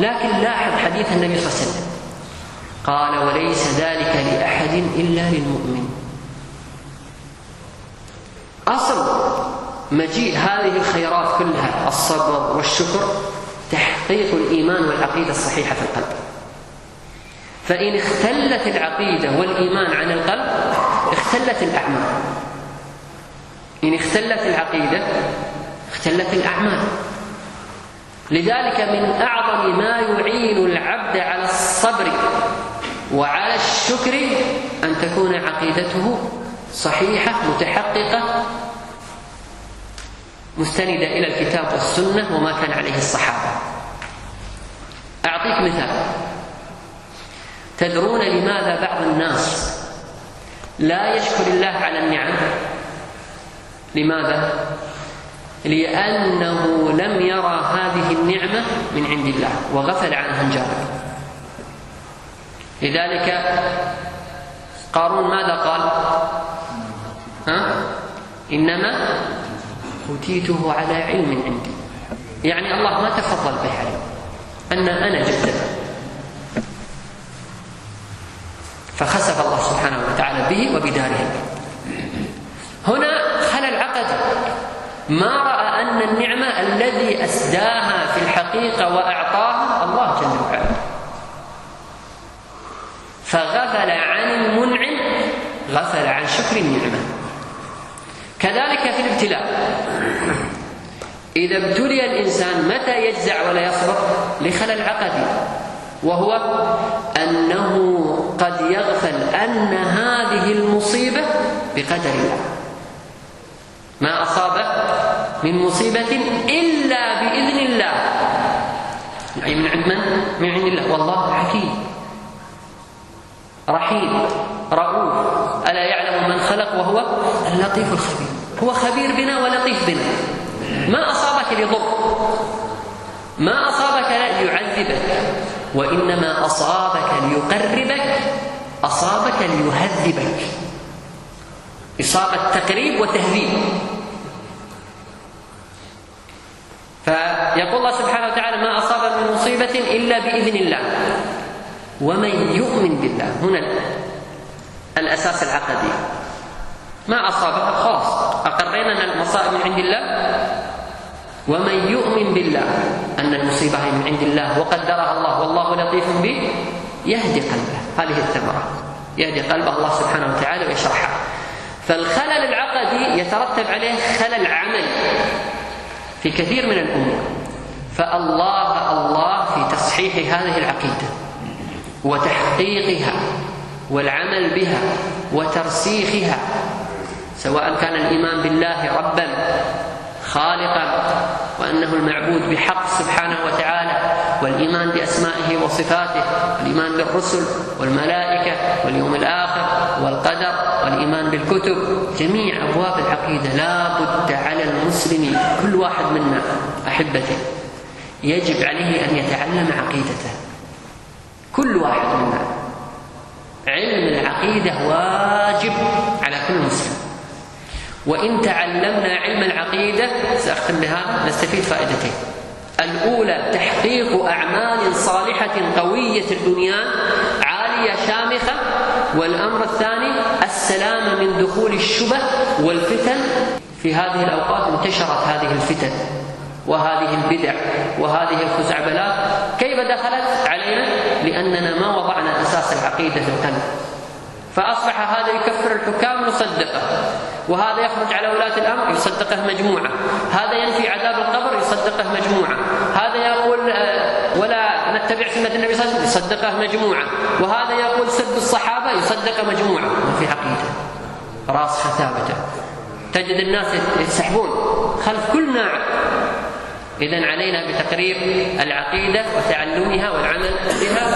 لكن لاحظ حديث النبي صلى الله عليه وسلم. قال وليس ذلك لأحد إلا للمؤمن. أصل مجيء هذه الخيرات كلها الصبر والشكر تحقيق الإيمان والعقيدة الصحيحة في القلب. فإن اختلت العقيدة والإيمان عن القلب اختلت الأعمال. إن اختلت العقيدة اختلت الأعمال. لذلك من أعظم ما يعين العبد على الصبر وعلى الشكر أن تكون عقيدته صحيحة متحققة مستندة إلى الكتاب والسنة وما كان عليه الصحابة. أعطيك مثال. تدرون لماذا بعض الناس لا يشكر الله على النعم؟ لماذا؟ لأنه لم يرى هذه النعمة من عند الله وغفل عنها انجابه لذلك قارون ماذا قال؟ ها؟ إنما أوتيته على علم عندي. يعني الله ما تفضل به علي أن أنا جدا فخسف الله سبحانه وتعالى به وبداره هنا خلل عقدي ما رأى أن النعمة الذي أسداها في الحقيقة وأعطاها الله جل وعلا. فغفل عن المنعم غفل عن شكر النعمة. كذلك في الابتلاء. إذا ابتلي الإنسان متى يجزع ولا يصبر لخلل عقدي. وهو أنه قد يغفل أن هذه المصيبة بقدر الله. ما أصاب من مصيبة إلا بإذن الله. يعني من عند من؟ من عند الله. والله حكيم. رحيم. رؤوف. ألا يعلم من خلق وهو؟ اللطيف الخبير. هو خبير بنا ولطيف بنا. ما أصابك لضر. ما أصابك ليعذبك. وإنما أصابك ليقربك. أصابك ليهذبك. إصابة تقريب وتهذيب. فيقول الله سبحانه وتعالى ما أصاب من مصيبة إلا بإذن الله. ومن يؤمن بالله. هنا الأساس العقدي. ما أصابها؟ خلاص أقرينا أن المصائب من عند الله ومن يؤمن بالله. أن المصيبة من عند الله وقدرها الله. والله لطيف به. يهدي قلبه. هذه الثمرة. يهدي قلبه الله سبحانه وتعالى ويشرحها. فالخلل العقدي يترتب عليه خلل عملي. في كثير من الأمور. فالله الله في تصحيح هذه العقيدة وتحقيقها والعمل بها وترسيخها سواء كان الإيمان بالله ربا خالقا وأنه المعبود بحق سبحانه وتعالى والإيمان بأسمائه وصفاته والإيمان بالرسل والملائكة واليوم الآخر والقدر والإيمان بالكتب جميع أبواب العقيدة لا بد على المسلم كل واحد منا احبتي يجب عليه أن يتعلم عقيدته. كل واحد منا. علم العقيدة واجب على كل مسلم. وإن تعلمنا علم العقيدة سأختم بهذا نستفيد فائدتين. الأولى تحقيق أعمال صالحة قوية البنيان عالية شامخة. والأمر الثاني السلامة من دخول الشبه والفتن. في هذه الأوقات انتشرت هذه الفتن وهذه البدع وهذه الخزعبلات. كيف دخلت علينا؟ لأننا ما وضعنا أساس العقيدة في القلب. فأصبح هذا يكفر الحكام يصدقه وهذا يخرج على ولاة الأمر يصدقه مجموعة. هذا ينفي عذاب القبر يصدقه مجموعة. هذا يقول آه، ولا نتبع سنة النبي صلى الله عليه وسلم يصدقه مجموعة. وهذا يقول سب الصحابة يصدق مجموعة. ما في عقيدة راسخة ثابتة تجد الناس يسحبون خلف كل ناعم إذا علينا بتقرير العقيدة وتعلمها والعمل بها.